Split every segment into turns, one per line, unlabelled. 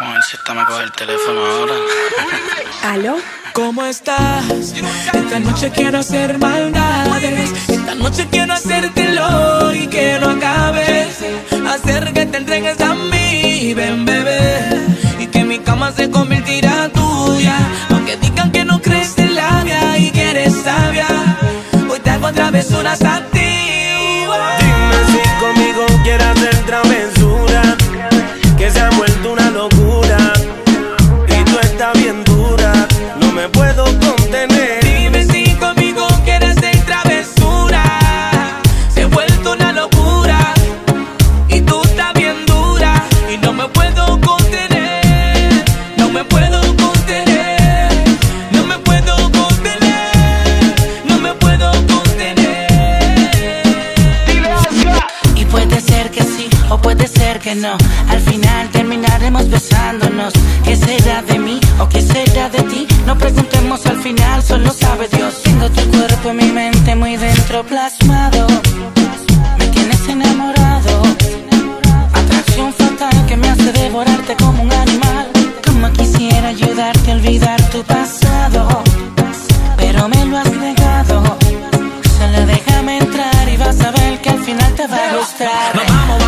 Vamos a ver si esta me coge el teléfono ahora.
¿Aló?
¿Cómo estás? Esta noche quiero hacer maldades. Esta noche quiero hacértelo y que no acabes. Hacer que te entregues a mí, ven bebé. No.
Al final terminaremos besándonos. ¿Qué será de mí o qué será de ti? No preguntemos al final, solo sabe Dios. Tengo tu cuerpo en mi mente muy dentro plasmado. Me tienes enamorado. Atracción fatal que me hace devorarte como un animal. Como quisiera ayudarte a olvidar tu pasado. Pero me lo has negado. Solo déjame entrar y vas a ver que al final te va a gustar.
Nos vamos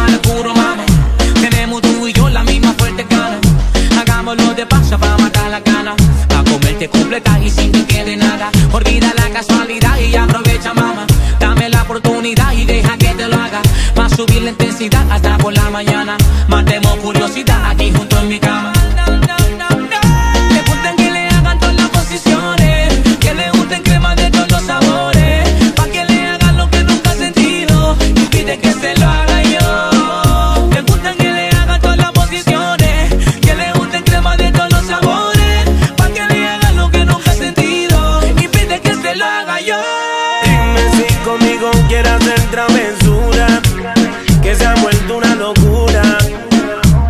casualidad y aprovecha, mamá. Dame la oportunidad y deja que te lo haga. Pa' subir la intensidad hasta por
una locura.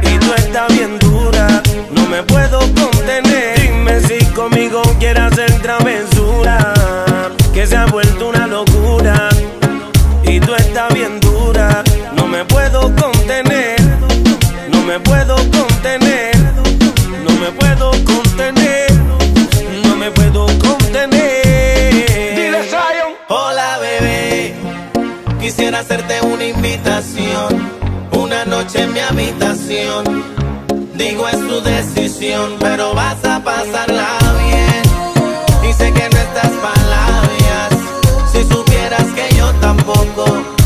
Y tú estás bien dura. No me puedo contener. Dime si conmigo quieres hacer travesura. Que se ha vuelto una locura. Y tú estás bien dura. No me puedo contener. No me puedo contener. No me puedo contener. No me puedo contener.
Dile, Zion.
Hola bebé, quisiera hacerte pero vas a pasarla bien. Y sé que no estás palabras, si supieras que yo tampoco,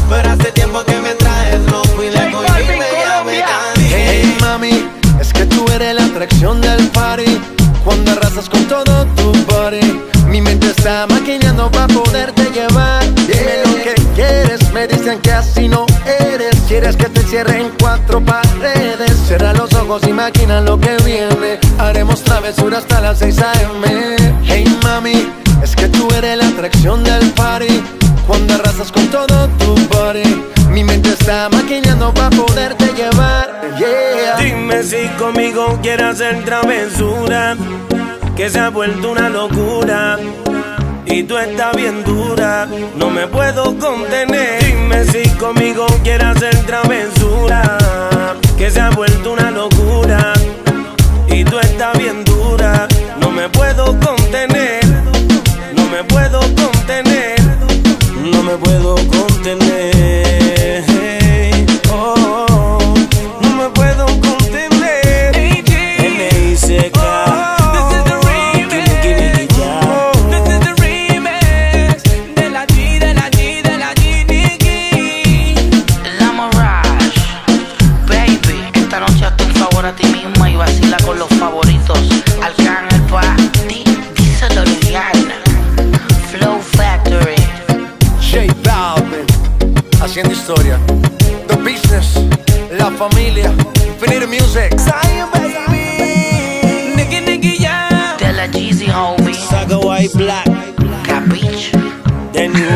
pero hace tiempo que me traes loco y
Balvin,
cogerme ya me.
Hey mami, es que tú eres la atracción del party Cuando arrasas con todo tu body Mi mente está maquinando para poderte llevar dicen que así no eres. Quieres que te cierre en cuatro paredes. Cierra los ojos y maquina lo que viene. Haremos travesura hasta las 6 a.m. Hey mami, es que tú eres la atracción del party. Cuando arrasas con todo tu body. Mi mente está maquinando para poderte llevar. Yeah.
Dime si conmigo quieres hacer travesura, que se ha vuelto una locura. Y tú estás bien dura, no me puedo contener. Dime si conmigo quieres hacer travesura, que se ha vuelto una locura. Y tú estás bien dura, no me puedo contener. No me puedo contener,
familia. Infinity Music.
Zion, baby.
Nigga, nigga,
yeah. Della Jeezy, homie.
Saga White Black.
Capiche.
Then you